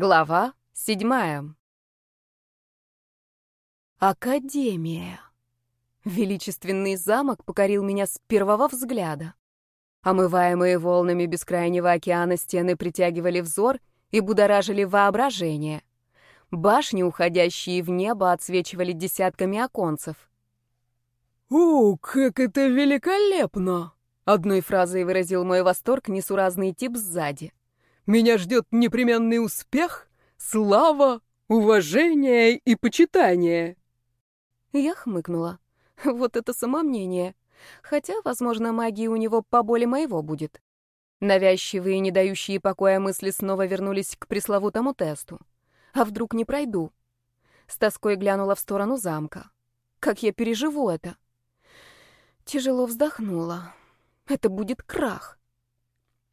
Глава седьмая. Академия. Величественный замок покорил меня с первого взгляда. Омываемые волнами бескрайнего океана стены притягивали взор и будоражили воображение. Башни, уходящие в небо, отсвечивали десятками оконцев. «О, как это великолепно!» Одной фразой выразил мой восторг несуразный тип сзади. Меня ждет непременный успех, слава, уважение и почитание. Я хмыкнула. Вот это самомнение. Хотя, возможно, магии у него поболе моего будет. Навязчивые, не дающие покоя мысли снова вернулись к пресловутому тесту. А вдруг не пройду? С тоской глянула в сторону замка. Как я переживу это? Тяжело вздохнула. Это будет крах.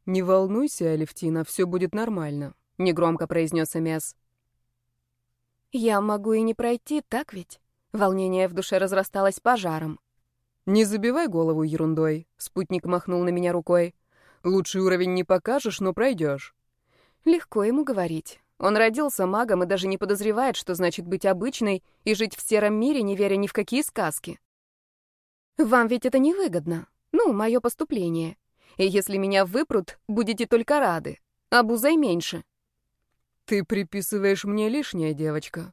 «Не волнуйся, Алевтина, все будет нормально», — негромко произнес Эмес. «Я могу и не пройти, так ведь?» Волнение в душе разрасталось пожаром. «Не забивай голову ерундой», — спутник махнул на меня рукой. «Лучший уровень не покажешь, но пройдешь». Легко ему говорить. Он родился магом и даже не подозревает, что значит быть обычной и жить в сером мире, не веря ни в какие сказки. Вам ведь это невыгодно. Ну, мое поступление. И если меня выпрут, будете только рады. Обузой меньше. Ты приписываешь мне лишнее, девочка.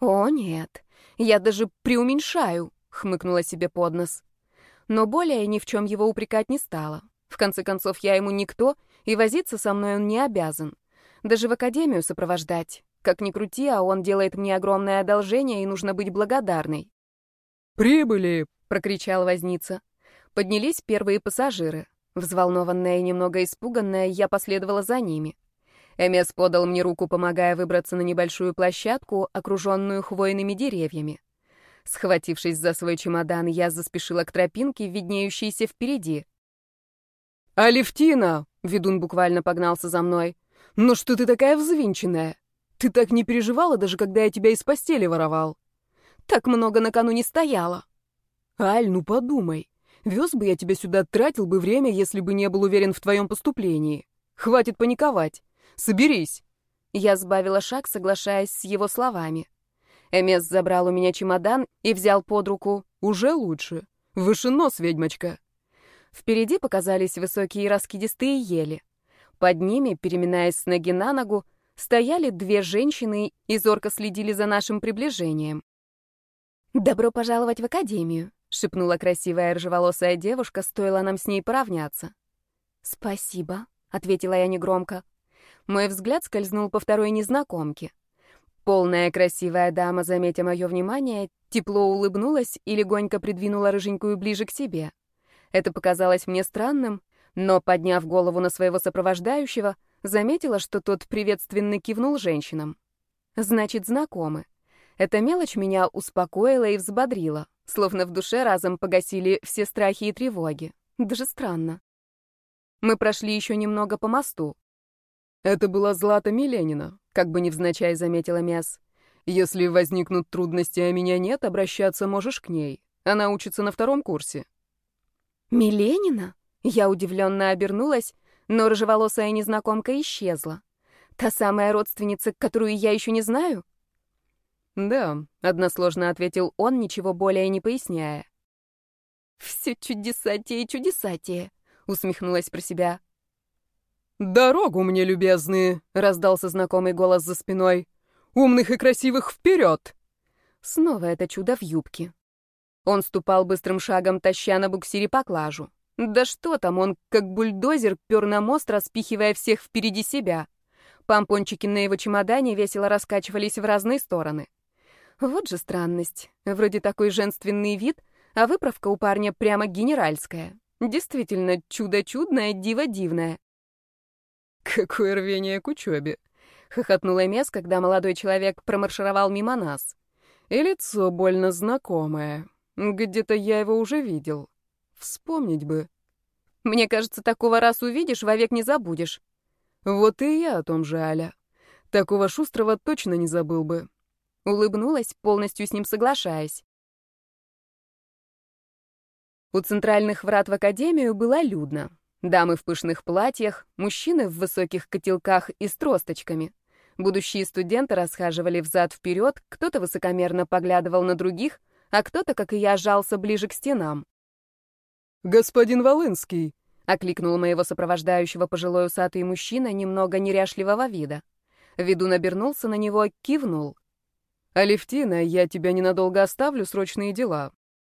О, нет. Я даже преуменьшаю, хмыкнула себе под нос. Но более ни в чем его упрекать не стала. В конце концов, я ему никто, и возиться со мной он не обязан. Даже в академию сопровождать. Как ни крути, а он делает мне огромное одолжение, и нужно быть благодарной. «Прибыли!» — прокричал возница. Поднялись первые пассажиры. Взволнованная и немного испуганная, я последовала за ними. Эмес подал мне руку, помогая выбраться на небольшую площадку, окруженную хвойными деревьями. Схватившись за свой чемодан, я заспешила к тропинке, виднеющейся впереди. «Алевтина!» — ведун буквально погнался за мной. «Ну что ты такая взвинченная? Ты так не переживала, даже когда я тебя из постели воровал?» «Так много накануне стояла». «Аль, ну подумай. Вез бы я тебя сюда, тратил бы время, если бы не был уверен в твоем поступлении. Хватит паниковать. Соберись. Я сбавила шаг, соглашаясь с его словами. Эмес забрал у меня чемодан и взял под руку. Уже лучше. Выше нос, ведьмочка. Впереди показались высокие раскидистые ели. Под ними, переминаясь с ноги на ногу, стояли две женщины и зорко следили за нашим приближением. «Добро пожаловать в академию», — шепнула красивая рыжеволосая девушка, стоило нам с ней поравняться. «Спасибо», — ответила я негромко. Мой взгляд скользнул по второй незнакомке. Полная красивая дама, заметя мое внимание, тепло улыбнулась и легонько придвинула рыженькую ближе к себе. Это показалось мне странным, но, подняв голову на своего сопровождающего, заметила, что тот приветственно кивнул женщинам. Значит, знакомы. Эта мелочь меня успокоила и взбодрила. Словно в душе разом погасили все страхи и тревоги. Даже странно. Мы прошли еще немного по мосту. «Это была Злата Миленина», — как бы невзначай заметила Мяс. «Если возникнут трудности, а меня нет, обращаться можешь к ней. Она учится на втором курсе». «Миленина?» Я удивленно обернулась, но рыжеволосая незнакомка исчезла. Та самая родственница, которую я еще не знаю? «Да», — односложно ответил он, ничего более не поясняя. «Все чудесатее и чудесатее», — усмехнулась про себя. «Дорогу мне, любезные!» — раздался знакомый голос за спиной. «Умных и красивых вперед!» Снова это чудо в юбке. Он ступал быстрым шагом, таща на буксире поклажу. Да что там, он как бульдозер пер на мост, распихивая всех впереди себя. Помпончики на его чемодане весело раскачивались в разные стороны. Вот же странность. Вроде такой женственный вид, а выправка у парня прямо генеральская. Действительно, чудо чудное, диво дивное. «Какое рвение к учебе!» — хохотнула Мес, когда молодой человек промаршировал мимо нас. «И лицо больно знакомое. Где-то я его уже видел. Вспомнить бы». «Мне кажется, такого раз увидишь, вовек не забудешь». «Вот и я о том же, Аля. Такого шустрого точно не забыл бы. Улыбнулась, полностью с ним соглашаясь. У центральных врат в академию было людно. Дамы в пышных платьях, мужчины в высоких котелках и с тросточками. Будущие студенты расхаживали взад-вперед, кто-то высокомерно поглядывал на других, а кто-то, как и я, жался ближе к стенам. «Господин Волынский!» — окликнул моего сопровождающего пожилой усатый мужчина немного неряшливого вида. Ведун обернулся на него, кивнул. «Алевтина, я тебя ненадолго оставлю, срочные дела.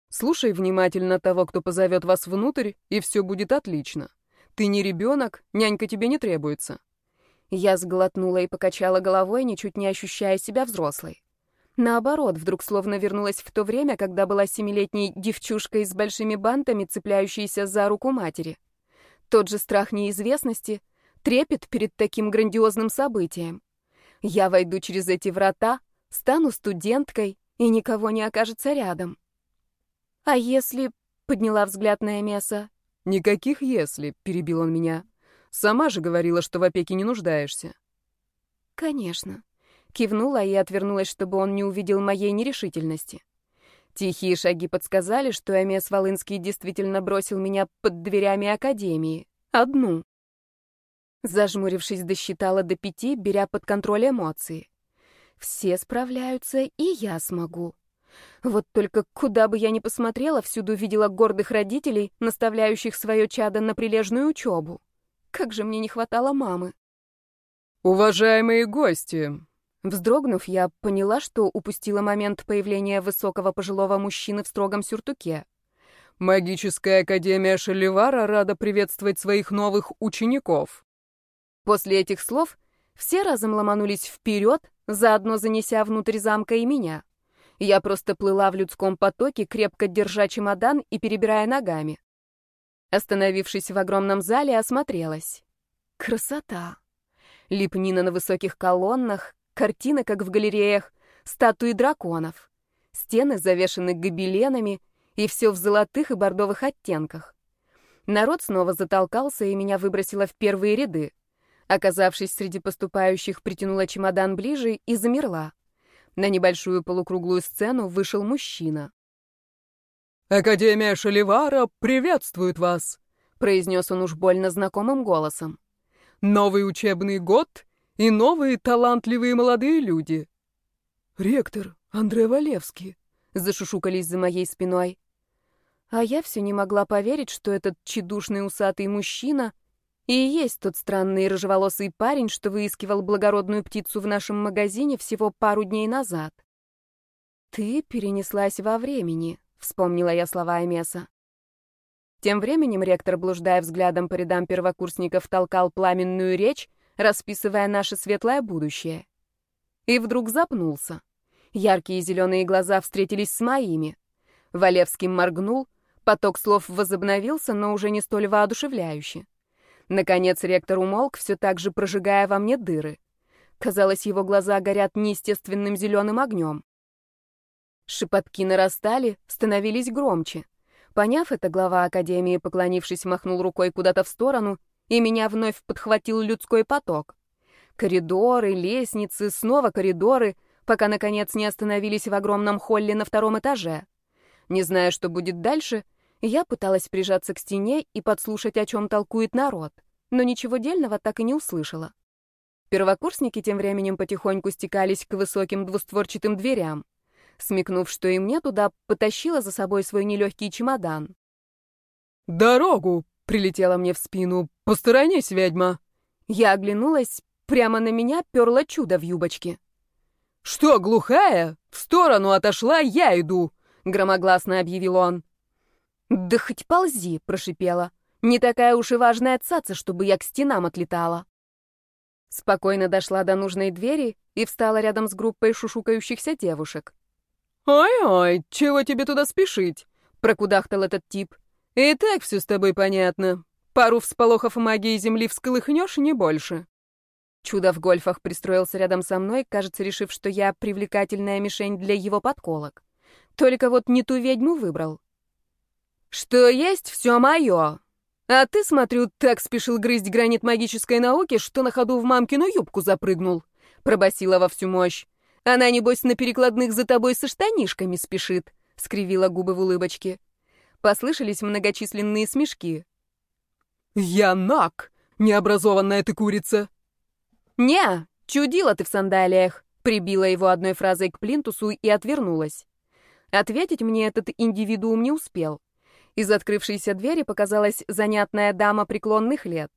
Слушай внимательно того, кто позовет вас внутрь, и все будет отлично. Ты не ребенок, нянька тебе не требуется». Я сглотнула и покачала головой, ничуть не ощущая себя взрослой. Наоборот, вдруг словно вернулась в то время, когда была семилетней девчушкой с большими бантами, цепляющейся за руку матери. Тот же страх неизвестности, трепет перед таким грандиозным событием. Я войду через эти врата, стану студенткой, и никого не окажется рядом. А если... — подняла взгляд на Эмеса. «Никаких «если», — перебил он меня. «Сама же говорила, что в опеке не нуждаешься». «Конечно». Кивнула и отвернулась, чтобы он не увидел моей нерешительности. Тихие шаги подсказали, что Эмес Волынский действительно бросил меня под дверями академии. Одну. Зажмурившись, досчитала до пяти, беря под контроль эмоции. Все справляются, и я смогу. Вот только куда бы я ни посмотрела, всюду видела гордых родителей, наставляющих свое чадо на прилежную учебу. Как же мне не хватало мамы. «Уважаемые гости!» Вздрогнув, я поняла, что упустила момент появления высокого пожилого мужчины в строгом сюртуке. «Магическая академия Шаливара рада приветствовать своих новых учеников». После этих слов все разом ломанулись вперед, заодно занеся внутрь замка и меня. Я просто плыла в людском потоке, крепко держа чемодан и перебирая ногами. Остановившись в огромном зале, осмотрелась. Красота! Лепнина на высоких колоннах, картины, как в галереях, статуи драконов. Стены завешаны гобеленами, и все в золотых и бордовых оттенках. Народ снова затолкался, и меня выбросило в первые ряды. Оказавшись среди поступающих, притянула чемодан ближе и замерла. На небольшую полукруглую сцену вышел мужчина. «Академия Шаливара приветствует вас», — произнес он уж больно знакомым голосом. «Новый учебный год и новые талантливые молодые люди». «Ректор Андрей Валевский», — зашушукались за моей спиной. А я все не могла поверить, что этот чедушный усатый мужчина — и есть тот странный рыжеволосый парень, что выискивал благородную птицу в нашем магазине всего пару дней назад. «Ты перенеслась во времени», — вспомнила я слова Эмеса. Тем временем ректор, блуждая взглядом по рядам первокурсников, толкал пламенную речь, расписывая наше светлое будущее. И вдруг запнулся. Яркие зеленые глаза встретились с моими. Валевский моргнул, поток слов возобновился, но уже не столь воодушевляюще. Наконец ректор умолк, все так же прожигая во мне дыры. Казалось, его глаза горят неестественным зеленым огнем. Шепотки нарастали, становились громче. Поняв это, глава Академии, поклонившись, махнул рукой куда-то в сторону, и меня вновь подхватил людской поток. Коридоры, лестницы, снова коридоры, пока, наконец, не остановились в огромном холле на втором этаже. Не зная, что будет дальше, я пыталась прижаться к стене и подслушать, о чем толкует народ, но ничего дельного так и не услышала. Первокурсники тем временем потихоньку стекались к высоким двустворчатым дверям. Смекнув, что и мне туда, потащила за собой свой нелегкий чемодан. «Дорогу!» — прилетела мне в спину. «Посторонись, ведьма!» Я оглянулась, прямо на меня перло чудо в юбочке. «Что, глухая? В сторону отошла, я иду!» — громогласно объявил он. «Да хоть ползи», — прошипела. «Не такая уж и важная цаца, чтобы я к стенам отлетала». Спокойно дошла до нужной двери и встала рядом с группой шушукающихся девушек. «Ой-ой, чего тебе туда спешить?» — прокудахтал этот тип. «И так все с тобой понятно. Пару всполохов магии земли всколыхнешь, не больше». Чудо в гольфах пристроился рядом со мной, кажется, решив, что я привлекательная мишень для его подколок. Только вот не ту ведьму выбрал. Что есть, все мое. А ты, смотрю, так спешил грызть гранит магической науки, что на ходу в мамкину юбку запрыгнул. Пробасила во всю мощь. Она, небось, на перекладных за тобой со штанишками спешит, — скривила губы в улыбочке. Послышались многочисленные смешки. «Я наг, необразованная ты курица!» «Не, «Чудила ты в сандалиях!» Прибила его одной фразой к плинтусу и отвернулась. Ответить мне этот индивидуум не успел. Из открывшейся двери показалась занятная дама преклонных лет.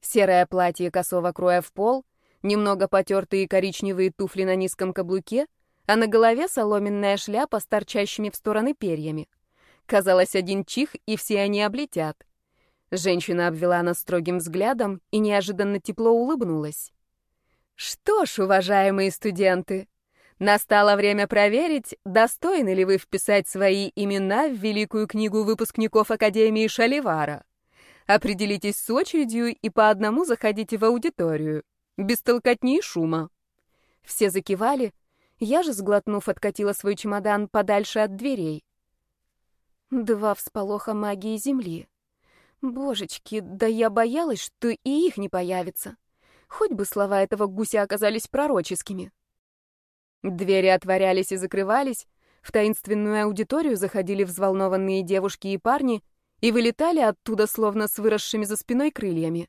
Серое платье косого кроя в пол, немного потертые коричневые туфли на низком каблуке, а на голове соломенная шляпа с торчащими в стороны перьями. Казалось, один чих, и все они облетят. Женщина обвела нас строгим взглядом и неожиданно тепло улыбнулась. Что ж, уважаемые студенты, настало время проверить, достойны ли вы вписать свои имена в Великую книгу выпускников Академии Шаливара. Определитесь с очередью и по одному заходите в аудиторию, без толкотни и шума. Все закивали, я же, сглотнув, откатила свой чемодан подальше от дверей. Два всполоха магии Земли. Божечки, да я боялась, что и их не появится. Хоть бы слова этого гуся оказались пророческими. Двери отворялись и закрывались, в таинственную аудиторию заходили взволнованные девушки и парни и вылетали оттуда словно с выросшими за спиной крыльями.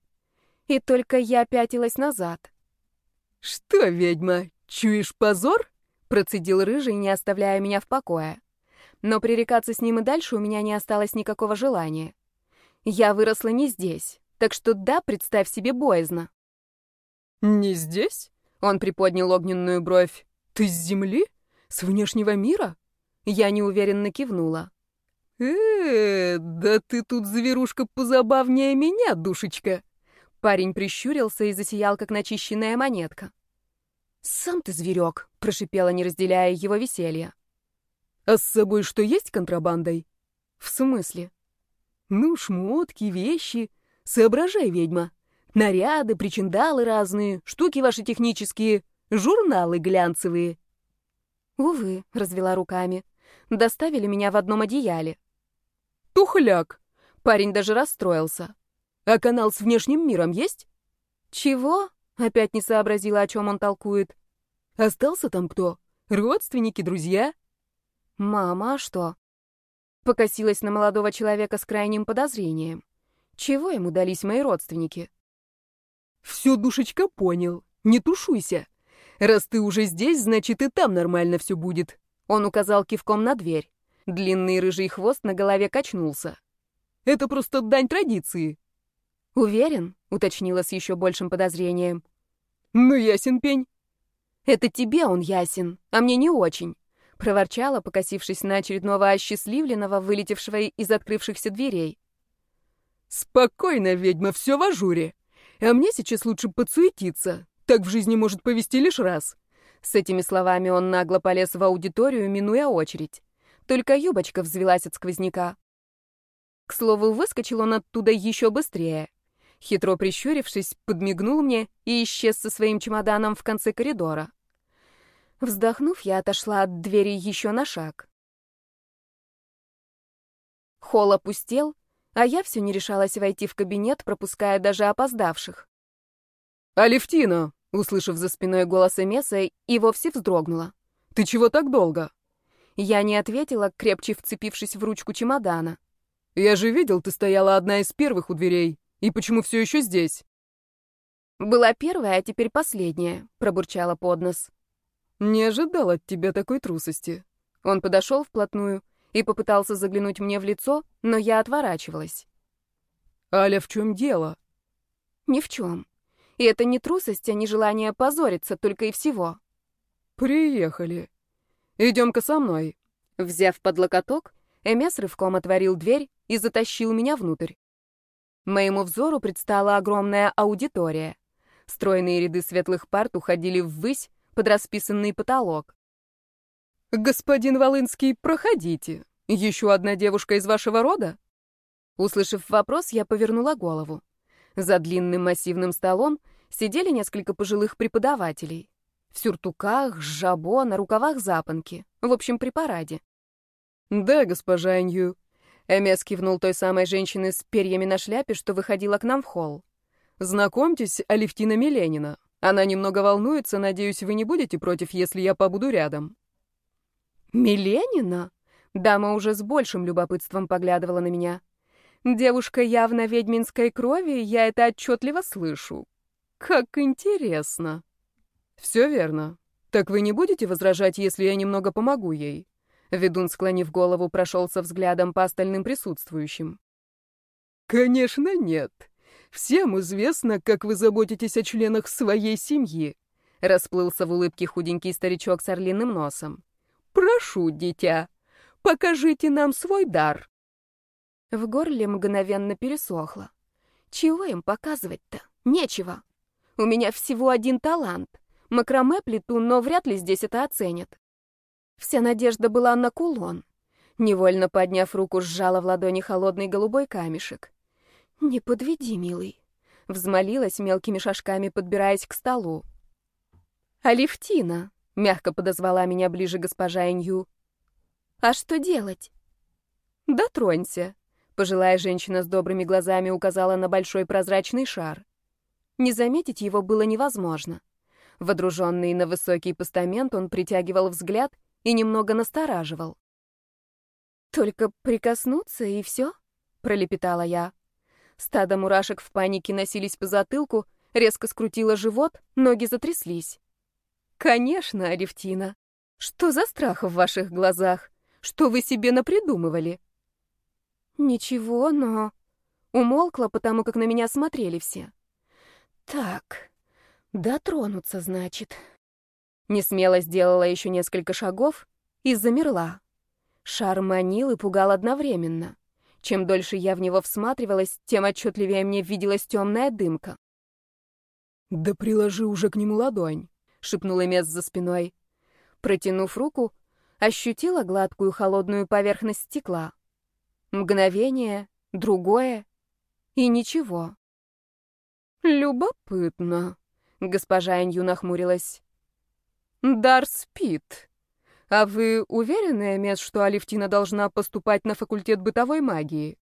И только я пятилась назад. «Что, ведьма, чуешь позор?» — процедил рыжий, не оставляя меня в покое. Но пререкаться с ним и дальше у меня не осталось никакого желания. Я выросла не здесь, так что да, представь себе боязно. «Не здесь?» — он приподнял огненную бровь. «Ты с Земли? С внешнего мира?» Я неуверенно кивнула. э да ты тут зверушка позабавнее меня, душечка!» Парень прищурился и засиял, как начищенная монетка. «Сам ты зверек!» — прошипела, не разделяя его веселья. «А с собой что есть контрабандой?» «В смысле?» «Ну, шмотки, вещи. Соображай, ведьма. Наряды, причиндалы разные, штуки ваши технические, журналы глянцевые. Увы, развела руками. Доставили меня в одном одеяле. Тухляк. Парень даже расстроился. А канал с внешним миром есть? Чего? Опять не сообразила, о чем он толкует. Остался там кто? Родственники, друзья? Мама, а что? Покосилась на молодого человека с крайним подозрением. Чего ему дались мои родственники? Все, душечка, понял. Не тушуйся. Раз ты уже здесь, значит и там нормально все будет. Он указал кивком на дверь. Длинный рыжий хвост на голове качнулся. Это просто дань традиции. Уверен? Уточнила с еще большим подозрением. Ну, ясен пень. Это тебе он ясен, а мне не очень. Проворчала, покосившись на очередного осчастливленного, вылетевшего из открывшихся дверей. Спокойно, ведьма, все в ажуре. А мне сейчас лучше подсуетиться. Так в жизни может повести лишь раз. С этими словами он нагло полез в аудиторию, минуя очередь. Только юбочка взвелась от сквозняка. К слову, выскочил он оттуда еще быстрее. Хитро прищурившись, подмигнул мне и исчез со своим чемоданом в конце коридора. Вздохнув, я отошла от двери еще на шаг. Холл опустел, а я все не решалась войти в кабинет, пропуская даже опоздавших. «Алевтина!» — услышав за спиной голос Эмеса, и вовсе вздрогнула. «Ты чего так долго?» Я не ответила, крепче вцепившись в ручку чемодана. «Я же видел, ты стояла одна из первых у дверей. И почему все еще здесь?» «Была первая, а теперь последняя», — пробурчала под нос. «Не ожидал от тебя такой трусости». Он подошел вплотную, и попытался заглянуть мне в лицо, но я отворачивалась. «Аля, в чем дело?» «Ни в чем. И это не трусость, а не желание позориться, только и всего». «Приехали. Идем-ка со мной». Взяв под локоток, Эмес рывком отворил дверь и затащил меня внутрь. Моему взору предстала огромная аудитория. Стройные ряды светлых парт уходили ввысь под расписанный потолок. «Господин Волынский, проходите. Еще одна девушка из вашего рода?» Услышав вопрос, я повернула голову. За длинным массивным столом сидели несколько пожилых преподавателей. В сюртуках, жабо, на рукавах запонки. В общем, при параде. «Да, госпожа Инью». Эмес кивнул той самой женщины с перьями на шляпе, что выходила к нам в холл. «Знакомьтесь, Алевтина Миленина. Она немного волнуется, надеюсь, вы не будете против, если я побуду рядом». «Миленина?» Дама уже с большим любопытством поглядывала на меня. «Девушка явно ведьминской крови, я это отчетливо слышу. Как интересно!» Все верно. Так вы не будете возражать, если я немного помогу ей? Ведун, склонив голову, прошелся взглядом по остальным присутствующим. Конечно, нет. Всем известно, как вы заботитесь о членах своей семьи. Расплылся в улыбке худенький старичок с орлиным носом. Прошу, дитя, покажите нам свой дар. В горле мгновенно пересохло. Чего им показывать-то? Нечего. У меня всего один талант. Макраме плету, но вряд ли здесь это оценят. Вся надежда была на кулон. Невольно подняв руку, сжала в ладони холодный голубой камешек. «Не подведи, милый», — взмолилась мелкими шажками, подбираясь к столу. «Алевтина», — мягко подозвала меня ближе госпожа Инью. «А что делать?» «Дотронься», — пожилая женщина с добрыми глазами указала на большой прозрачный шар. Не заметить его было невозможно. Водруженный на высокий постамент, он притягивал взгляд и немного настораживал. «Только прикоснуться, и все?» — пролепетала я. Стадо мурашек в панике носились по затылку, резко скрутило живот, ноги затряслись. «Конечно, Алевтина. Что за страх в ваших глазах? Что вы себе напридумывали?» «Ничего, но...» Умолкла, потому как на меня смотрели все. «Так, Дотронуться, значит. Несмело сделала еще несколько шагов и замерла. Шар манил и пугал одновременно. Чем дольше я в него всматривалась, тем отчетливее мне виделась темная дымка. «Да приложи уже к нему ладонь», — шепнула Мес за спиной. Протянув руку, ощутила гладкую холодную поверхность стекла. Мгновение, другое и ничего. «Любопытно», Госпожа Энью нахмурилась. «Дар спит. А вы уверены, Эмес, что Алевтина должна поступать на факультет бытовой магии?»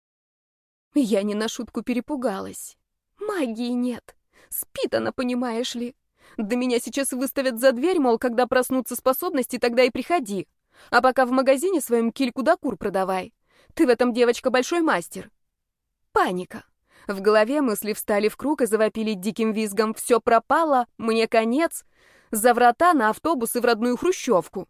Я не на шутку перепугалась. Магии нет. Спит она, понимаешь ли. Да меня сейчас выставят за дверь, мол, когда проснутся способности, тогда и приходи. А пока в магазине своем кильку да кур продавай. Ты в этом, девочка, большой мастер. Паника. В голове мысли встали в круг и завопили диким визгом «Все пропало! Мне конец!» За врата на автобус и в родную хрущевку.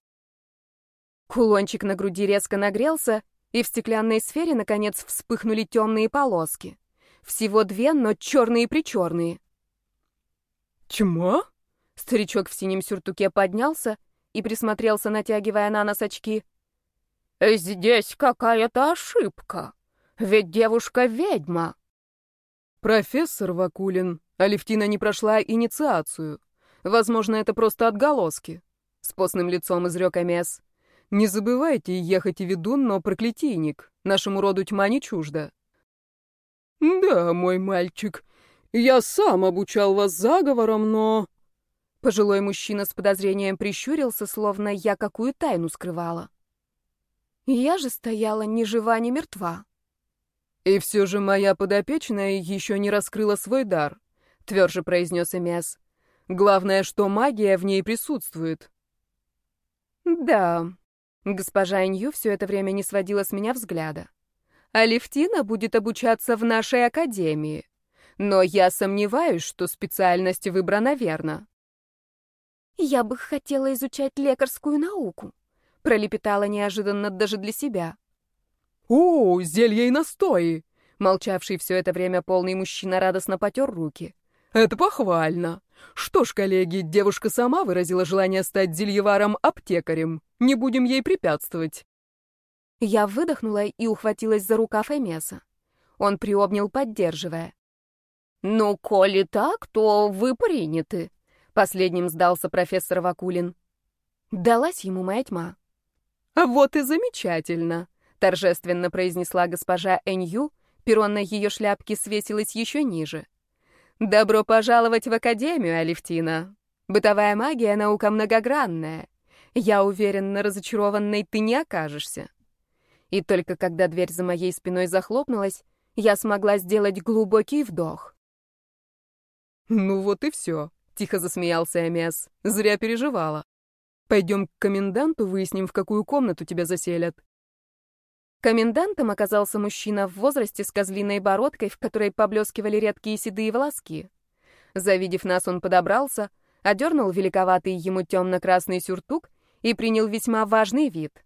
Кулончик на груди резко нагрелся, и в стеклянной сфере, наконец, вспыхнули темные полоски. Всего две, но черные-причерные. «Тьма?» Старичок в синем сюртуке поднялся и присмотрелся, натягивая на нос очки. «Здесь какая-то ошибка. Ведь девушка ведьма». «Профессор Вакулин, Алевтина не прошла инициацию. Возможно, это просто отголоски», — с постным лицом изрек Амес. «Не забывайте, ехать и ведун, но проклятийник. Нашему роду тьма не чужда». «Да, мой мальчик, я сам обучал вас заговорам, но...» Пожилой мужчина с подозрением прищурился, словно я какую тайну скрывала. Я же стояла ни жива, ни мертва. «И все же моя подопечная еще не раскрыла свой дар», — тверже произнес Эмиас. «Главное, что магия в ней присутствует». «Да», — госпожа Инью все это время не сводила с меня взгляда. «Алевтина будет обучаться в нашей академии, но я сомневаюсь, что специальность выбрана верно». «Я бы хотела изучать лекарскую науку», — пролепетала неожиданно даже для себя. «О, зелье и настои!» Молчавший все это время полный мужчина радостно потер руки. «Это похвально. Что ж, коллеги, девушка сама выразила желание стать зельеваром-аптекарем. Не будем ей препятствовать». Я выдохнула и ухватилась за рукав Эмеса. Он приобнял, поддерживая. «Ну, коли так, то вы приняты», — последним сдался профессор Вакулин. Далась ему моя тьма. «А вот и замечательно», — торжественно произнесла госпожа Энью, перо на ее шляпке свесилось еще ниже. «Добро пожаловать в Академию, Алевтина. Бытовая магия — наука многогранная. Я уверена, разочарованной ты не окажешься». И только когда дверь за моей спиной захлопнулась, я смогла сделать глубокий вдох. «Ну вот и все», — тихо засмеялся Эмес. «Зря переживала. Пойдем к коменданту, выясним, в какую комнату тебя заселят». Комендантом оказался мужчина в возрасте с козлиной бородкой, в которой поблескивали редкие седые волоски. Завидев нас, он подобрался, одернул великоватый ему темно-красный сюртук и принял весьма важный вид.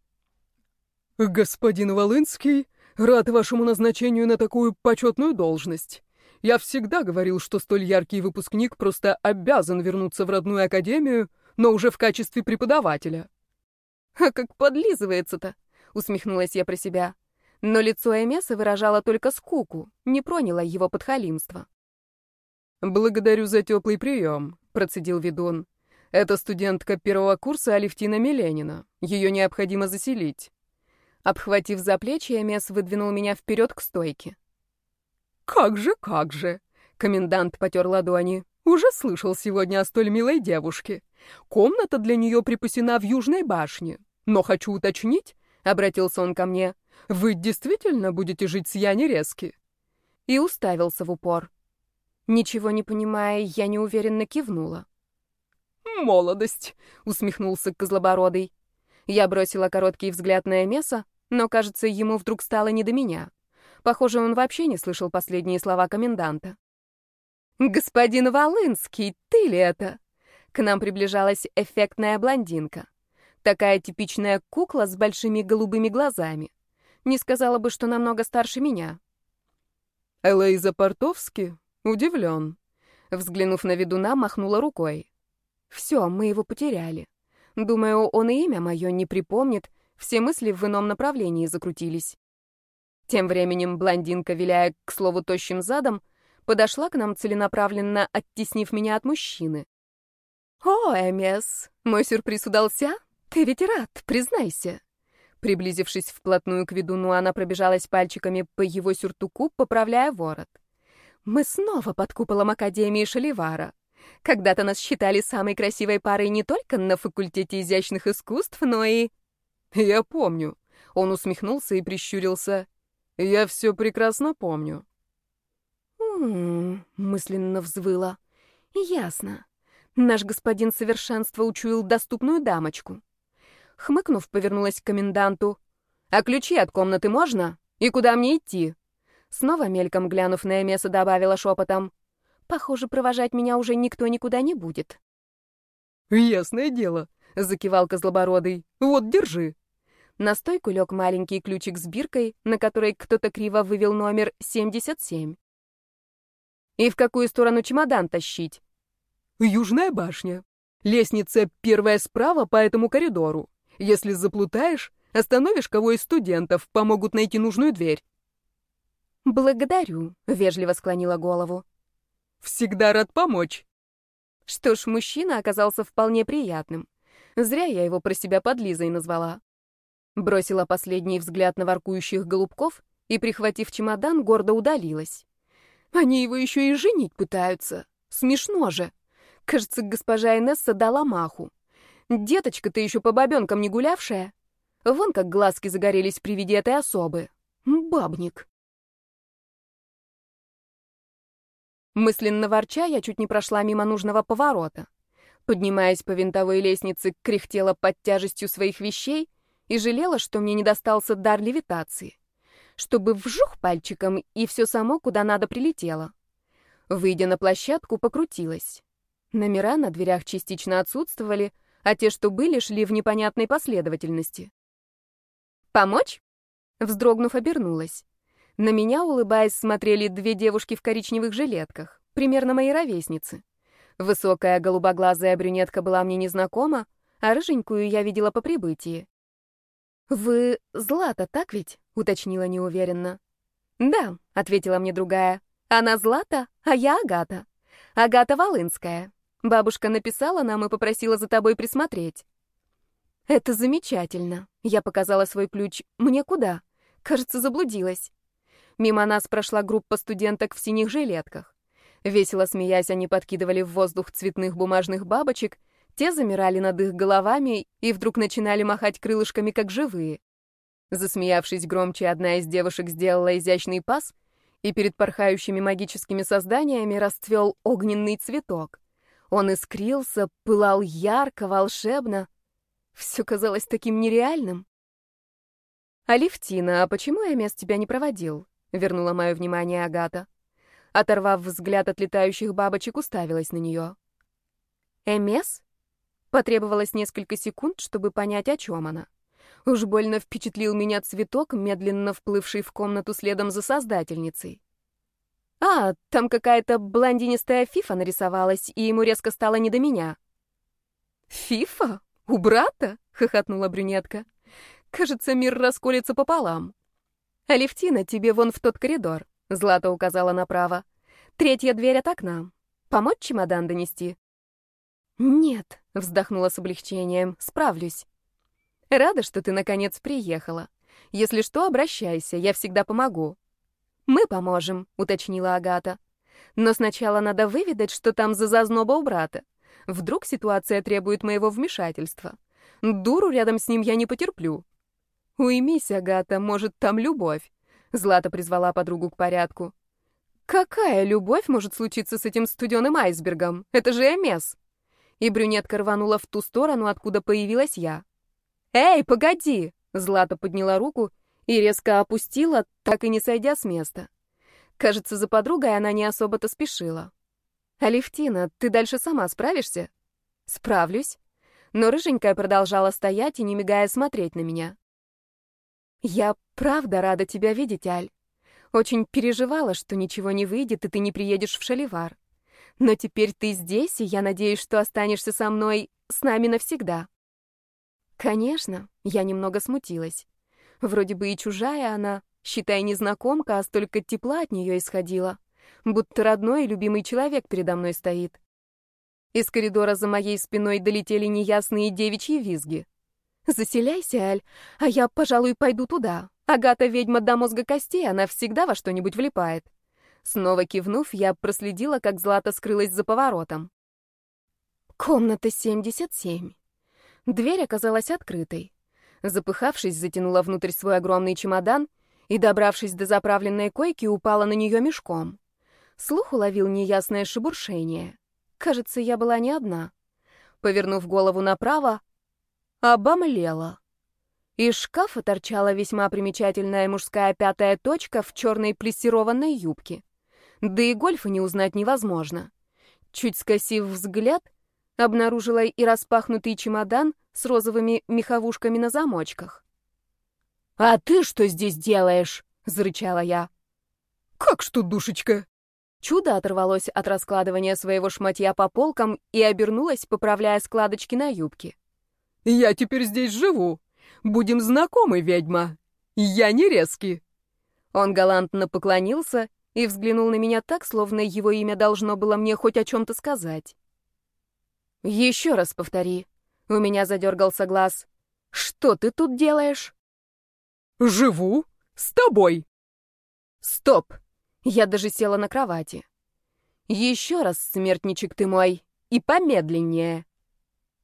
«Господин Волынский, рад вашему назначению на такую почетную должность. Я всегда говорил, что столь яркий выпускник просто обязан вернуться в родную академию, но уже в качестве преподавателя». «А как подлизывается-то?» — усмехнулась я про себя. Но лицо Эмеса выражало только скуку, не проняло его подхалимство. «Благодарю за теплый прием», — процедил ведун. «Это студентка первого курса Алевтина Миленина. Ее необходимо заселить». Обхватив за плечи, Эмес выдвинул меня вперед к стойке. «Как же, как же!» — комендант потер ладони. «Уже слышал сегодня о столь милой девушке. Комната для нее припасена в Южной башне. Но хочу уточнить, — обратился он ко мне, — вы действительно будете жить с Яни Резки?» И уставился в упор. Ничего не понимая, я неуверенно кивнула. «Молодость!» — усмехнулся Козлобородый. Я бросила короткий взгляд на Эмеса, но, кажется, ему вдруг стало не до меня. Похоже, он вообще не слышал последние слова коменданта. «Господин Волынский, ты ли это?» К нам приближалась эффектная блондинка. Такая типичная кукла с большими голубыми глазами. Не сказала бы, что намного старше меня. «Элоиза Портовски?» Удивлен. Взглянув на ведуна, махнула рукой. Все, мы его потеряли. Думаю, он и имя мое не припомнит, все мысли в ином направлении закрутились. Тем временем блондинка, виляя, к слову, тощим задом, подошла к нам целенаправленно, оттеснив меня от мужчины. «О, Эмес, мой сюрприз удался? Ты ведь рад, признайся». Приблизившись вплотную к ведуну, она пробежалась пальчиками по его сюртуку, поправляя ворот. Мы снова под куполом Академии Шаливара. Когда-то нас считали самой красивой парой не только на факультете изящных искусств, но и... Я помню. Он усмехнулся и прищурился. Я все прекрасно помню. «М-м-м», мысленно взвыла. Ясно. Наш господин совершенства учуял доступную дамочку. Хмыкнув, повернулась к коменданту. «А ключи от комнаты можно? И куда мне идти?» Снова мельком глянув на Эмеса, добавила шепотом. «Похоже, провожать меня уже никто никуда не будет». «Ясное дело», — закивал Козлобородый. «Вот, держи». На стойку лег маленький ключик с биркой, на которой кто-то криво вывел номер 77. «И в какую сторону чемодан тащить?» «Южная башня. Лестница первая справа по этому коридору. Если заплутаешь, остановишь кого из студентов, помогут найти нужную дверь». «Благодарю», — вежливо склонила голову. «Всегда рад помочь». Что ж, мужчина оказался вполне приятным. Зря я его про себя подлизой назвала. Бросила последний взгляд на воркующих голубков и, прихватив чемодан, гордо удалилась. Они его еще и женить пытаются. Смешно же. Кажется, госпожа Инесса дала маху. Деточка-то еще по бабенкам не гулявшая. Вон как глазки загорелись при виде этой особы. Бабник. Мысленно ворча, я чуть не прошла мимо нужного поворота. Поднимаясь по винтовой лестнице, кряхтела под тяжестью своих вещей и жалела, что мне не достался дар левитации. Чтобы вжух пальчиком, и все само куда надо прилетело. Выйдя на площадку, покрутилась. Номера на дверях частично отсутствовали, а те, что были, шли в непонятной последовательности. «Помочь?» Вздрогнув, обернулась. На меня, улыбаясь, смотрели две девушки в коричневых жилетках, примерно мои ровесницы. Высокая голубоглазая брюнетка была мне незнакома, а рыженькую я видела по прибытии. «Вы Злата, так ведь?» — уточнила неуверенно. «Да», — ответила мне другая. «Она Злата, а я Агата. Агата Волынская. Бабушка написала нам и попросила за тобой присмотреть». «Это замечательно», — я показала свой ключ. «Мне куда? Кажется, заблудилась». Мимо нас прошла группа студенток в синих жилетках. Весело смеясь, они подкидывали в воздух цветных бумажных бабочек, те замирали над их головами и вдруг начинали махать крылышками, как живые. Засмеявшись громче, одна из девушек сделала изящный пас, и перед порхающими магическими созданиями расцвел огненный цветок. Он искрился, пылал ярко, волшебно. Все казалось таким нереальным. «Алевтина, а почему я мест тебя не проводил?» — вернула мое внимание Агата. Оторвав взгляд от летающих бабочек, уставилась на нее. Эмес? Потребовалось несколько секунд, чтобы понять, о чем она. Уж больно впечатлил меня цветок, медленно вплывший в комнату следом за создательницей. А, там какая-то блондинистая фифа нарисовалась, и ему резко стало не до меня. «Фифа? У брата?» — хохотнула брюнетка. «Кажется, мир расколется пополам». «Алевтина, тебе вон в тот коридор», — Злата указала направо. «Третья дверь от окна. Помочь чемодан донести?» «Нет», — вздохнула с облегчением, — «справлюсь». «Рада, что ты, наконец, приехала. Если что, обращайся, я всегда помогу». «Мы поможем», — уточнила Агата. «Но сначала надо выведать, что там за зазноба у брата. Вдруг ситуация требует моего вмешательства. Дуру рядом с ним я не потерплю». «Уймись, Агата, может, там любовь?» Злата призвала подругу к порядку. «Какая любовь может случиться с этим студеным айсбергом? Это же Эмес!» и брюнетка рванула в ту сторону, откуда появилась я. «Эй, погоди!» — Злата подняла руку и резко опустила, так и не сойдя с места. Кажется, за подругой она не особо-то спешила. «Алевтина, ты дальше сама справишься?» «Справлюсь». Но рыженькая продолжала стоять и, не мигая, смотреть на меня. «Я правда рада тебя видеть, Аль. Очень переживала, что ничего не выйдет, и ты не приедешь в Шаливар. Но теперь ты здесь, и я надеюсь, что останешься со мной, с нами навсегда. Конечно, я немного смутилась. Вроде бы и чужая она, считай, незнакомка, а столько тепла от нее исходило. Будто родной и любимый человек передо мной стоит. Из коридора за моей спиной долетели неясные девичьи визги. «Заселяйся, Аль, а я, пожалуй, пойду туда. Агата ведьма до мозга костей, она всегда во что-нибудь влипает». Снова кивнув, я проследила, как Злата скрылась за поворотом. Комната 77. Дверь оказалась открытой. Запыхавшись, затянула внутрь свой огромный чемодан и, добравшись до заправленной койки, упала на нее мешком. Слух уловил неясное шебуршение. Кажется, я была не одна. Повернув голову направо, обомлела. Из шкафа торчала весьма примечательная мужская пятая точка в черной плессированной юбке. Да и гольфа не узнать невозможно. Чуть скосив взгляд, обнаружила и распахнутый чемодан с розовыми меховушками на замочках. «А ты что здесь делаешь?» — зарычала я. «Как что, душечка?» Чудо оторвалось от раскладывания своего шматья по полкам и обернулось, поправляя складочки на юбке. «Я теперь здесь живу. Будем знакомы, ведьма. Я не резкий». Он галантно поклонился и взглянул на меня так, словно его имя должно было мне хоть о чем-то сказать. «Еще раз повтори». У меня задергался глаз. «Что ты тут делаешь?» «Живу с тобой». «Стоп!» Я даже села на кровати. «Еще раз, смертничек ты мой, и помедленнее».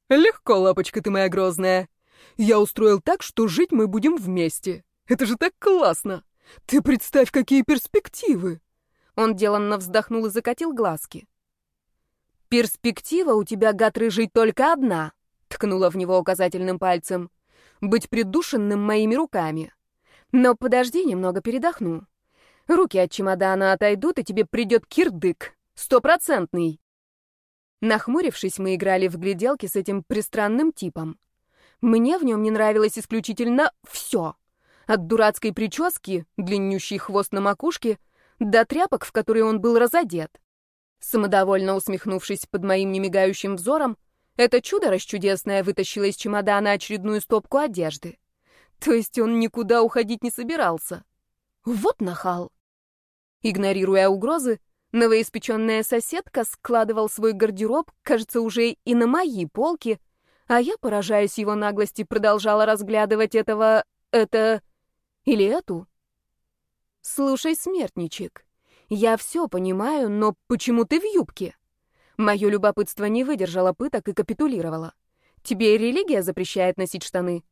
«Легко, лапочка ты моя грозная. Я устроил так, что жить мы будем вместе. Это же так классно!» Ты представь, какие перспективы!» Он деланно вздохнул и закатил глазки. «Перспектива у тебя, гад рыжий, только одна», — ткнула в него указательным пальцем. «Быть придушенным моими руками. Но подожди, немного передохну. Руки от чемодана отойдут, и тебе придет кирдык. Стопроцентный». Нахмурившись, мы играли в гляделки с этим пристранным типом. Мне в нем не нравилось исключительно все. От дурацкой прически, длиннющий хвост на макушке, до тряпок, в которые он был разодет. Самодовольно усмехнувшись под моим немигающим взором, это чудо расчудесное вытащило из чемодана очередную стопку одежды. То есть он никуда уходить не собирался. Вот нахал. Игнорируя угрозы, новоиспеченная соседка складывал свой гардероб, кажется, уже и на мои полки, а я, поражаясь его наглости, продолжала разглядывать этого... это... Или эту? Слушай, смертничек, я все понимаю, но почему ты в юбке? Мое любопытство не выдержало пыток и капитулировало. Тебе религия запрещает носить штаны?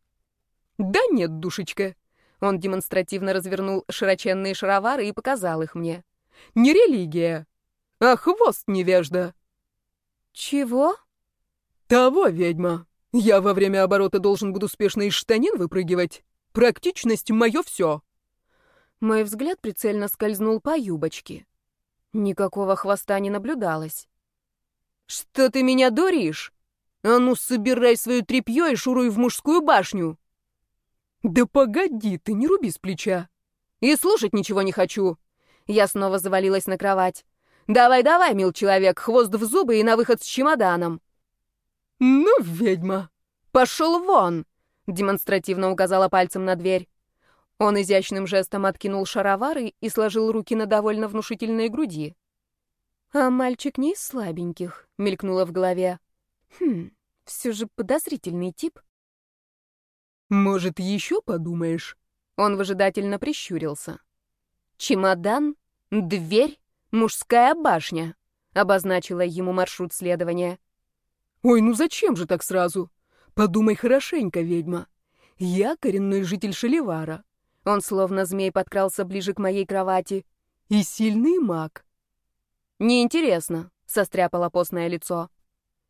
Да нет, душечка. Он демонстративно развернул широченные шаровары и показал их мне. Не религия, а хвост невежда. Чего? Того, ведьма. Я во время оборота должен буду спешно из штанин выпрыгивать. Практичность — мое все. Мой взгляд прицельно скользнул по юбочке. Никакого хвоста не наблюдалось. «Что ты меня дуришь? А ну, собирай свое тряпье и шуруй в мужскую башню!» «Да погоди, ты не руби с плеча!» «И слушать ничего не хочу!» Я снова завалилась на кровать. «Давай-давай, мил человек, хвост в зубы и на выход с чемоданом!» «Ну, ведьма!» «Пошел вон!» — демонстративно указала пальцем на дверь. Он изящным жестом откинул шаровары и сложил руки на довольно внушительной груди. «А мальчик не из слабеньких», — мелькнуло в голове. «Хм, все же подозрительный тип». «Может, еще подумаешь?» Он выжидательно прищурился. «Чемодан, дверь, мужская башня», — обозначила ему маршрут следования. «Ой, ну зачем же так сразу? Подумай хорошенько, ведьма. Я коренной житель Шаливара. Он словно змей подкрался ближе к моей кровати. И сильный маг. «Неинтересно», — состряпало постное лицо.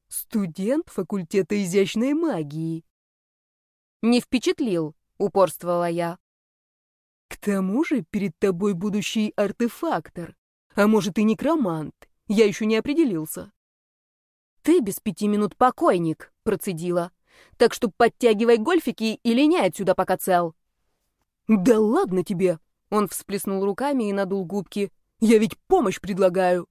«Студент факультета изящной магии». «Не впечатлил», — упорствовала я. «К тому же перед тобой будущий артефактор, а может и некромант. Я еще не определился». «Ты без пяти минут покойник», — процедила. «Так что подтягивай гольфики и линяй отсюда, пока цел». «Да ладно тебе!» — он всплеснул руками и надул губки. «Я ведь помощь предлагаю.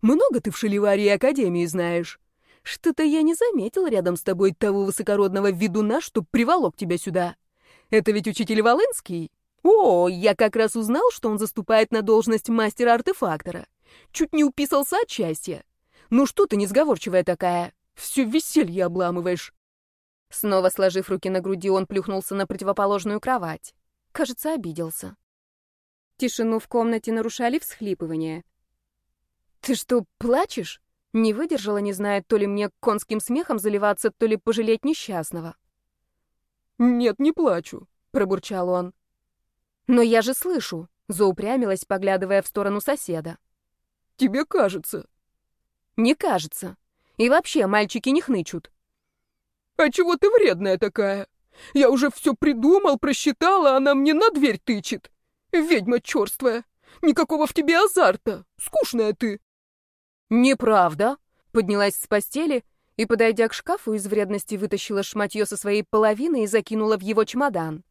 Много ты в Шаливарии Академии знаешь. Что-то я не заметил рядом с тобой того высокородного ведуна, что приволок тебя сюда. Это ведь учитель Волынский? О, я как раз узнал, что он заступает на должность мастера-артефактора. Чуть не уписался от счастья. Ну что ты несговорчивая такая? Все веселье обламываешь. Снова сложив руки на груди, он плюхнулся на противоположную кровать. Кажется, обиделся. Тишину в комнате нарушали всхлипывания. «Ты что, плачешь?» Не выдержала, не зная, то ли мне конским смехом заливаться, то ли пожалеть несчастного. «Нет, не плачу», — пробурчал он. «Но я же слышу», — заупрямилась, поглядывая в сторону соседа. «Тебе кажется». «Не кажется. И вообще, мальчики не хнычут». «А чего ты вредная такая? Я уже все придумал, просчитала, она мне на дверь тычет. Ведьма черствая. Никакого в тебе азарта. Скучная ты». «Неправда», — поднялась с постели и, подойдя к шкафу, из вредности вытащила шматье со своей половины и закинула в его чемодан.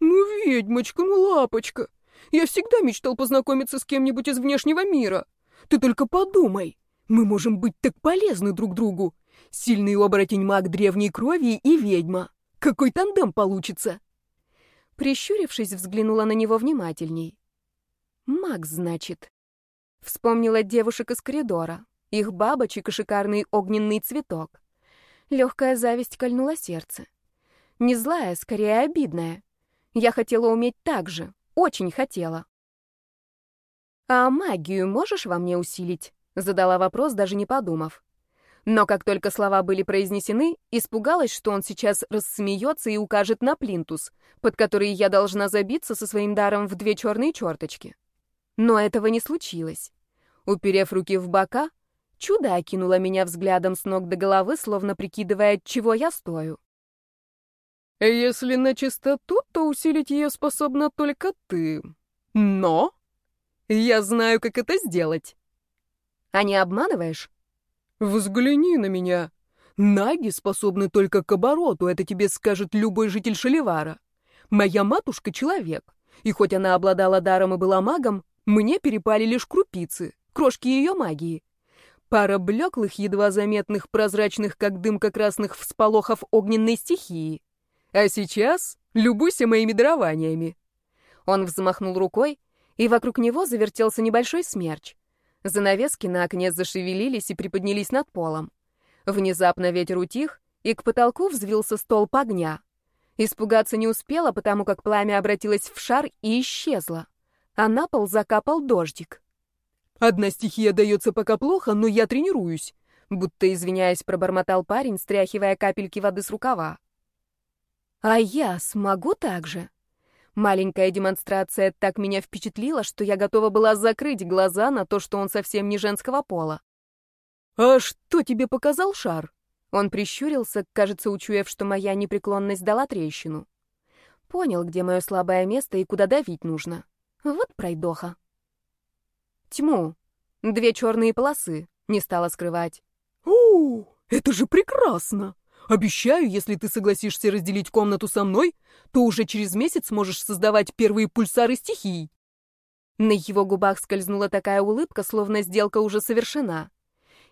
«Ну, ведьмочка, ну, лапочка, я всегда мечтал познакомиться с кем-нибудь из внешнего мира. Ты только подумай, мы можем быть так полезны друг другу. Сильный оборотень-маг древней крови и ведьма. Какой тандем получится?» Прищурившись, взглянула на него внимательней. «Маг, значит». Вспомнила девушек из коридора, их бабочек и шикарный огненный цветок. Легкая зависть кольнула сердце. Не злая, скорее обидная. Я хотела уметь так же, очень хотела. «А магию можешь во мне усилить?» — задала вопрос, даже не подумав. Но как только слова были произнесены, испугалась, что он сейчас рассмеется и укажет на плинтус, под который я должна забиться со своим даром в две черные черточки. Но этого не случилось. Уперев руки в бока, чудо окинуло меня взглядом с ног до головы, словно прикидывая, чего я стою. «Если на чистоту, то усилить ее способна только ты. Но я знаю, как это сделать». «А не обманываешь?» «Взгляни на меня. Наги способны только к обороту, это тебе скажет любой житель Шаливара. Моя матушка — человек, и хоть она обладала даром и была магом, мне перепали лишь крупицы, крошки ее магии. Пара блеклых, едва заметных, прозрачных, как дымка красных всполохов огненной стихии. А сейчас любуйся моими дарованиями. Он взмахнул рукой, и вокруг него завертелся небольшой смерч. Занавески на окне зашевелились и приподнялись над полом. Внезапно ветер утих, и к потолку взвился столб огня. Испугаться не успела, потому как пламя обратилось в шар и исчезло а на пол закапал дождик. «Одна стихия дается пока плохо, но я тренируюсь», будто извиняясь, пробормотал парень, стряхивая капельки воды с рукава. «А я смогу так же?» Маленькая демонстрация так меня впечатлила, что я готова была закрыть глаза на то, что он совсем не женского пола. «А что тебе показал шар?» Он прищурился, кажется, учуяв, что моя непреклонность дала трещину. Понял, где мое слабое место и куда давить нужно. Вот пройдоха. Тьму. Две черные полосы, не стала скрывать. Фу, это же прекрасно! Обещаю, если ты согласишься разделить комнату со мной, то уже через месяц сможешь создавать первые пульсары стихий. На его губах скользнула такая улыбка, словно сделка уже совершена.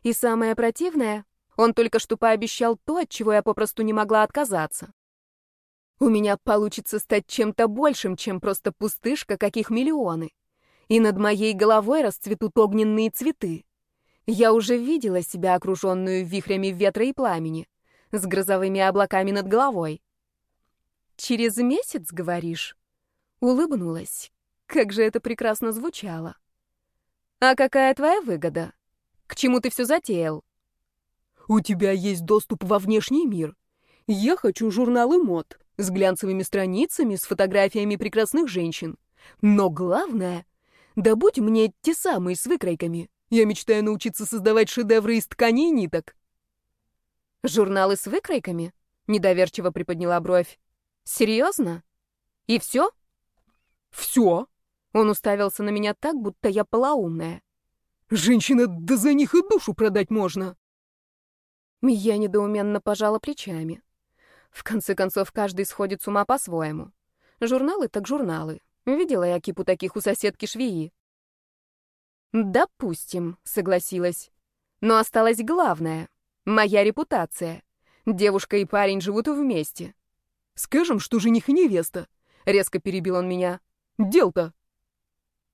И самое противное, он только что пообещал то, от чего я попросту не могла отказаться. У меня получится стать чем-то большим, чем просто пустышка, каких миллионы. И над моей головой расцветут огненные цветы. Я уже видела себя окруженную вихрями ветра и пламени, с грозовыми облаками над головой. «Через месяц, говоришь?» Улыбнулась. Как же это прекрасно звучало. «А какая твоя выгода? К чему ты все затеял?» «У тебя есть доступ во внешний мир. Я хочу журналы мод с глянцевыми страницами, с фотографиями прекрасных женщин. Но главное, добудь мне те самые с выкройками. Я мечтаю научиться создавать шедевры из тканей и ниток. Журналы с выкройками? Недоверчиво приподняла бровь. Серьезно? И все? Все. Он уставился на меня так, будто я полоумная. Женщина, да за них и душу продать можно. Я недоуменно пожала плечами. В конце концов, каждый сходит с ума по-своему. Журналы так журналы. Видела я кипу таких у соседки швеи. «Допустим», — согласилась. «Но осталось главное — моя репутация. Девушка и парень живут вместе». «Скажем, что жених и невеста», — резко перебил он меня. «Дел-то».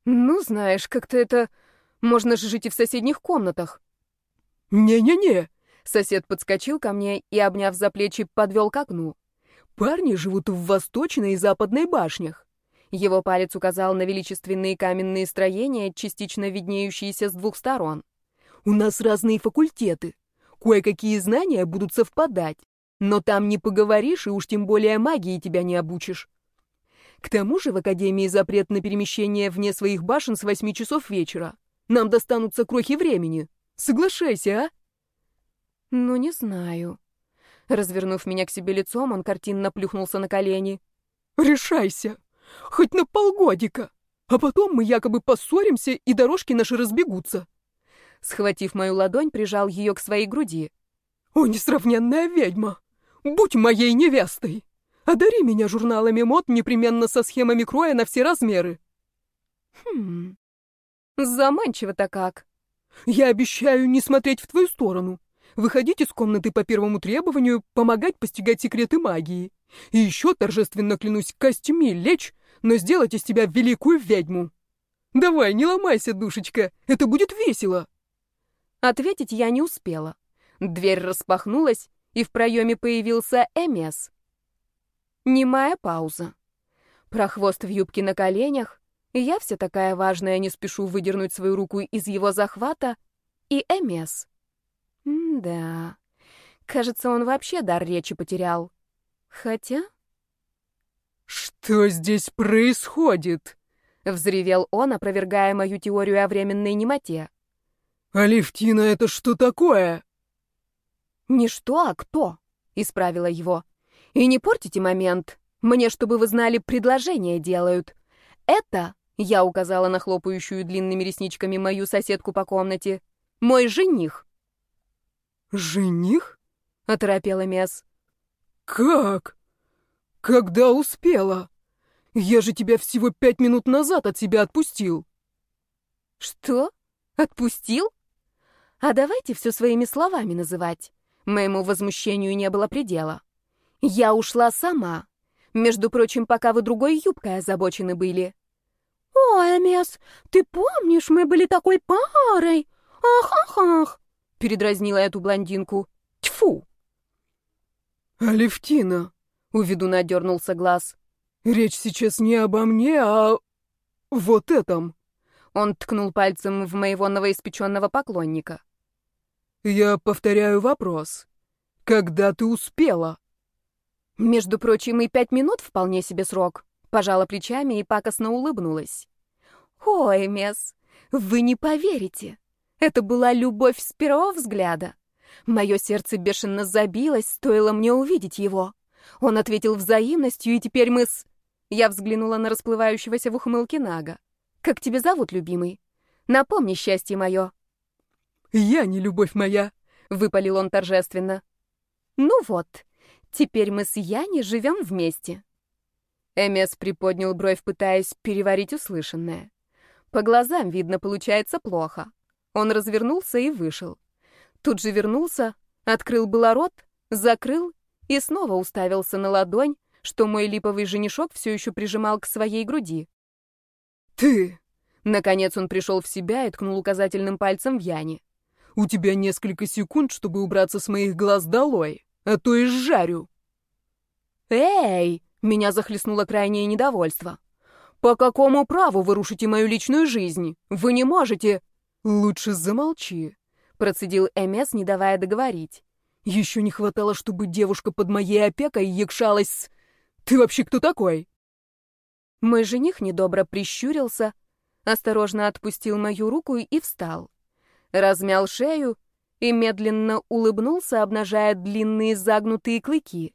«Ну, знаешь, как-то это... Можно же жить и в соседних комнатах». «Не-не-не», Сосед подскочил ко мне и, обняв за плечи, подвел к окну. «Парни живут в восточной и западной башнях». Его палец указал на величественные каменные строения, частично виднеющиеся с двух сторон. «У нас разные факультеты. Кое-какие знания будут совпадать. Но там не поговоришь, и уж тем более магии тебя не обучишь. К тому же в Академии запрет на перемещение вне своих башен с восьми часов вечера. Нам достанутся крохи времени. Соглашайся, а?» «Ну, не знаю». Развернув меня к себе лицом, он картинно плюхнулся на колени. «Решайся! Хоть на полгодика! А потом мы якобы поссоримся, и дорожки наши разбегутся!» Схватив мою ладонь, прижал ее к своей груди. «О, несравненная ведьма! Будь моей невестой! Одари меня журналами мод непременно со схемами кроя на все размеры!» «Хм... Заманчиво-то как!» «Я обещаю не смотреть в твою сторону!» Выходить из комнаты по первому требованию, помогать постигать секреты магии. И еще торжественно клянусь костюми лечь, но сделать из тебя великую ведьму. Давай, не ломайся, душечка, это будет весело. Ответить я не успела. Дверь распахнулась, и в проеме появился Эмес. Немая пауза. Прохвост в юбке на коленях, и я вся такая важная не спешу выдернуть свою руку из его захвата, и Эмес. М-да. Кажется, он вообще дар речи потерял. Хотя... «Что здесь происходит?» — взревел он, опровергая мою теорию о временной немоте. «Алевтина, это что такое?» «Не что, а кто?» — исправила его. «И не портите момент. Мне, чтобы вы знали, предложение делают. Это...» — я указала на хлопающую длинными ресничками мою соседку по комнате. «Мой жених». «Жених?» — оторопела Мес. «Как? Когда успела? Я же тебя всего пять минут назад от себя отпустил». «Что? Отпустил? А давайте все своими словами называть. Моему возмущению не было предела. Я ушла сама. Между прочим, пока вы другой юбкой озабочены были». «Ой, Мес, ты помнишь, мы были такой парой? Ах-ах-ах!» Передразнила эту блондинку. Тьфу! Алевтина, у ведуна дернулся глаз. Речь сейчас не обо мне, а вот этом. Он ткнул пальцем в моего новоиспеченного поклонника. Я повторяю вопрос. Когда ты успела? Между прочим, и пять минут вполне себе срок. Пожала плечами и пакостно улыбнулась. Ой, мес, вы не поверите. Это была любовь с первого взгляда. Мое сердце бешено забилось, стоило мне увидеть его. Он ответил взаимностью, и теперь мы с... Я взглянула на расплывающегося в ухмылке Нага. «Как тебя зовут, любимый? Напомни счастье мое». «Я не любовь моя», — выпалил он торжественно. «Ну вот, теперь мы с Яни живем вместе». Эмес приподнял бровь, пытаясь переварить услышанное. По глазам видно, получается плохо. Он развернулся и вышел. Тут же вернулся, открыл было рот, закрыл и снова уставился на ладонь, что мой липовый женишок все еще прижимал к своей груди. «Ты!» Наконец он пришел в себя и ткнул указательным пальцем в Яне. «У тебя несколько секунд, чтобы убраться с моих глаз долой, а то и сжарю». «Эй!» — меня захлестнуло крайнее недовольство. «По какому праву вы рушите мою личную жизнь? Вы не можете...» «Лучше замолчи», — процедил Эмес, не давая договорить. «Еще не хватало, чтобы девушка под моей опекой якшалась с... Ты вообще кто такой?» Мой жених недобро прищурился, осторожно отпустил мою руку и встал. Размял шею и медленно улыбнулся, обнажая длинные загнутые клыки.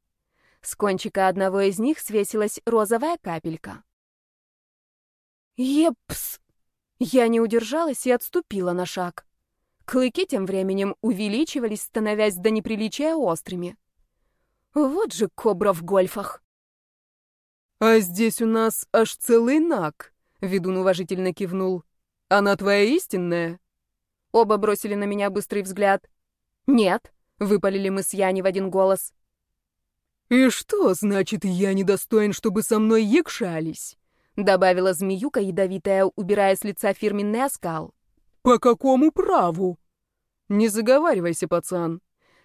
С кончика одного из них свесилась розовая капелька. «Епс!» Я не удержалась и отступила на шаг. Клыки тем временем увеличивались, становясь до неприличия острыми. Вот же кобра в гольфах. «А здесь у нас аж целый наг», — ведун уважительно кивнул. «Она твоя истинная?» Оба бросили на меня быстрый взгляд. «Нет», — выпалили мы с Яни в один голос. «И что значит, я недостоин, чтобы со мной якшались?» — добавила змеюка ядовитая, убирая с лица фирменный оскал. «По какому праву?» «Не заговаривайся, пацан».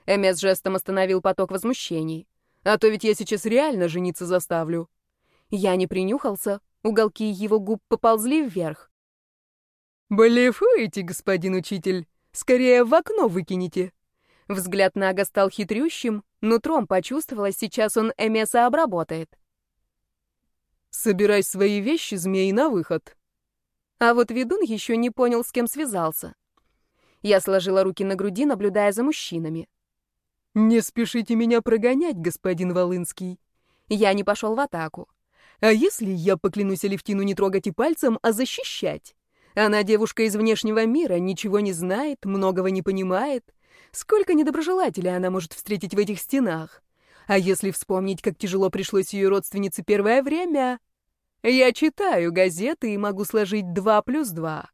Эмес жестом остановил поток возмущений. «А то ведь я сейчас реально жениться заставлю». Я не принюхался, уголки его губ поползли вверх. «Блефуете, господин учитель? Скорее в окно выкинете!» Взгляд Нага стал хитрющим, нутром почувствовала, сейчас он Эмеса обработает. «Собирай свои вещи, змеи, на выход!» А вот ведун еще не понял, с кем связался. Я сложила руки на груди, наблюдая за мужчинами. «Не спешите меня прогонять, господин Волынский!» Я не пошел в атаку. А если я поклянусь Алевтину не трогать и пальцем, а защищать? Она девушка из внешнего мира, ничего не знает, многого не понимает. Сколько недоброжелателей она может встретить в этих стенах? А если вспомнить, как тяжело пришлось ее родственнице первое время... Я читаю газеты и могу сложить два плюс два.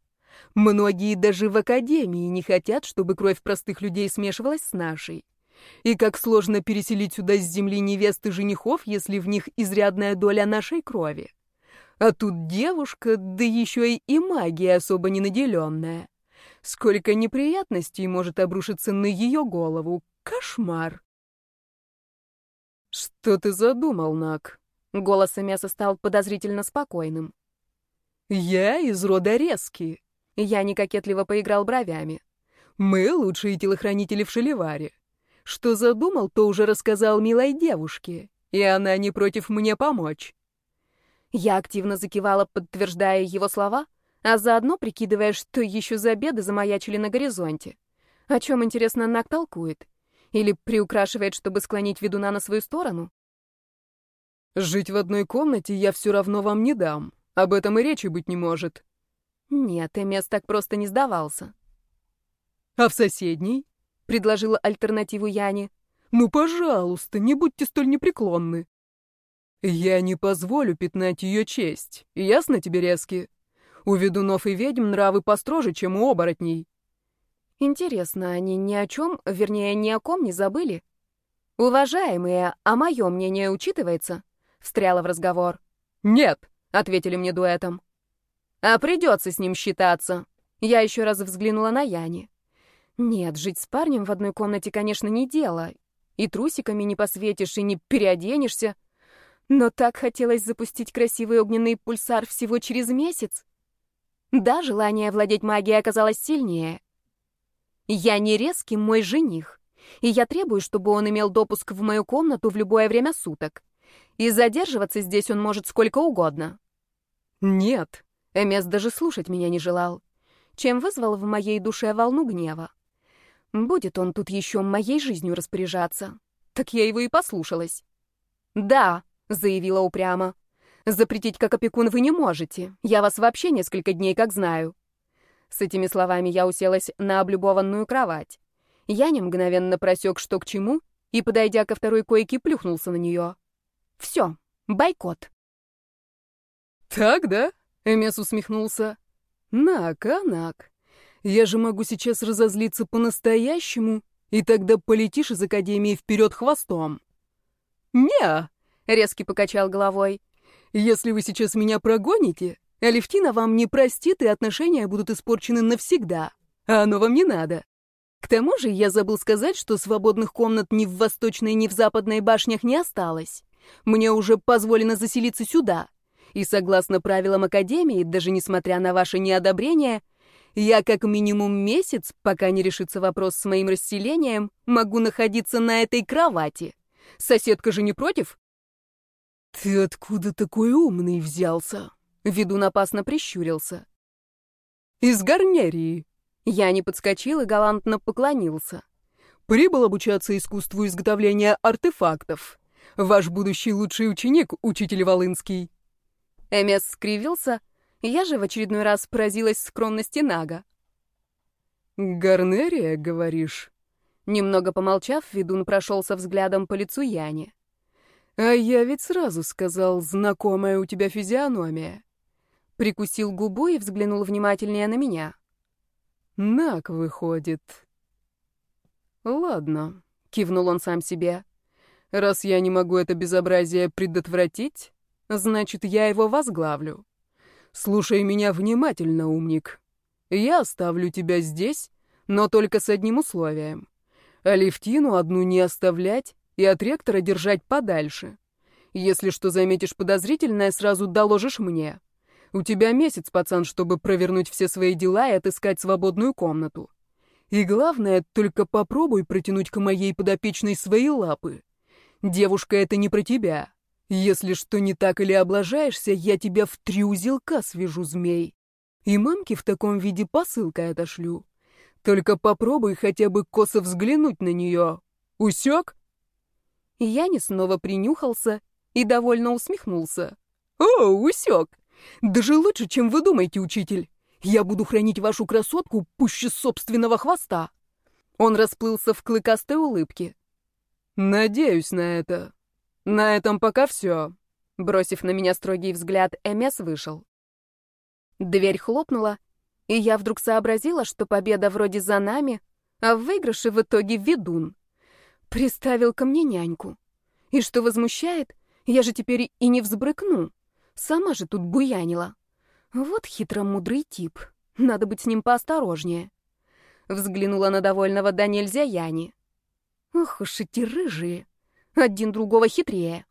Многие даже в академии не хотят, чтобы кровь простых людей смешивалась с нашей. И как сложно переселить сюда с земли невест и женихов, если в них изрядная доля нашей крови. А тут девушка, да еще и магия особо не наделенная. Сколько неприятностей может обрушиться на ее голову. Кошмар. «Что ты задумал, Нак?» Голос Эмеса стал подозрительно спокойным. «Я из рода резкий». Я некокетливо поиграл бровями. «Мы лучшие телохранители в Шелеваре. Что задумал, то уже рассказал милой девушке, и она не против мне помочь. Я активно закивала, подтверждая его слова, а заодно прикидывая, что еще за беды замаячили на горизонте. О чем, интересно, Нак толкует? Или приукрашивает, чтобы склонить ведуна на свою сторону? «Жить в одной комнате я все равно вам не дам. Об этом и речи быть не может». Нет, Эмес так просто не сдавался. «А в соседней?» предложила альтернативу Яне. Ну, пожалуйста, не будьте столь непреклонны. Я не позволю пятнать ее честь. Ясно тебе, резки? У ведунов и ведьм нравы построже, чем у оборотней. Интересно, они ни о чем, вернее, ни о ком не забыли? Уважаемые, а мое мнение учитывается? Встряла в разговор. Нет, ответили мне дуэтом. А придется с ним считаться. Я еще раз взглянула на Яне. Нет, жить с парнем в одной комнате, конечно, не дело. И трусиками не посветишь, и не переоденешься. Но так хотелось запустить красивый огненный пульсар всего через месяц. Да, желание владеть магией оказалось сильнее. Я не резкий мой жених, и я требую, чтобы он имел допуск в мою комнату в любое время суток. И задерживаться здесь он может сколько угодно. Нет, Эмес даже слушать меня не желал, чем вызвал в моей душе волну гнева. Будет он тут еще моей жизнью распоряжаться. Так я его и послушалась. «Да», — заявила упрямо. «Запретить как опекун вы не можете. Я вас вообще несколько дней как знаю». С этими словами я уселась на облюбованную кровать. Яня мгновенно просек, что к чему, и, подойдя ко второй койке, плюхнулся на нее. Все, бойкот. «Так, да?» — Эмес усмехнулся. «Нак, а нак. Я же могу сейчас разозлиться по-настоящему, и тогда полетишь из Академии вперед хвостом». «Не!» — резкий покачал головой. «Если вы сейчас меня прогоните, Алевтина вам не простит, и отношения будут испорчены навсегда. А оно вам не надо. К тому же я забыл сказать, что свободных комнат ни в восточной, ни в западной башнях не осталось. Мне уже позволено заселиться сюда. И согласно правилам Академии, даже несмотря на ваше неодобрение, я как минимум месяц, пока не решится вопрос с моим расселением, могу находиться на этой кровати. Соседка же не против? Ты откуда такой умный взялся? Ведун опасно прищурился. Из гарнерии. Я не подскочил и галантно поклонился. Прибыл обучаться искусству изготовления артефактов. Ваш будущий лучший ученик, учитель Волынский. Эмес скривился, я же в очередной раз поразилась скромности Нага. «Гарнерия, говоришь?» Немного помолчав, ведун прошелся взглядом по лицу Яни. «А я ведь сразу сказал, знакомая у тебя физиономия». Прикусил губу и взглянул внимательнее на меня. «Наг, выходит». «Ладно», — кивнул он сам себе. «Раз я не могу это безобразие предотвратить, значит, я его возглавлю. Слушай меня внимательно, умник. Я оставлю тебя здесь, но только с одним условием. Алевтину одну не оставлять и от ректора держать подальше. Если что заметишь подозрительное, сразу доложишь мне. У тебя месяц, пацан, чтобы провернуть все свои дела и отыскать свободную комнату. И главное, только попробуй протянуть к моей подопечной свои лапы. Девушка, это не про тебя. Если что не так или облажаешься, я тебя в три узелка свяжу, змей. И мамке в таком виде посылкой отошлю. Только попробуй хотя бы косо взглянуть на нее. Усек? Яни снова принюхался и довольно усмехнулся. «О, усек! Даже лучше, чем вы думаете, учитель. Я буду хранить вашу красотку пуще собственного хвоста». Он расплылся в клыкастой улыбке. «Надеюсь на это», «На этом пока все». Бросив на меня строгий взгляд, Эмес вышел. Дверь хлопнула, и я вдруг сообразила, что победа вроде за нами, а в выигрыше в итоге ведун. Приставил ко мне няньку. И что возмущает, я же теперь и не взбрыкну. Сама же тут буянила. Вот хитромудрый тип. Надо быть с ним поосторожнее. Взглянула на довольного да нельзя Яни. Ох уж эти рыжие. Один другого хитрее.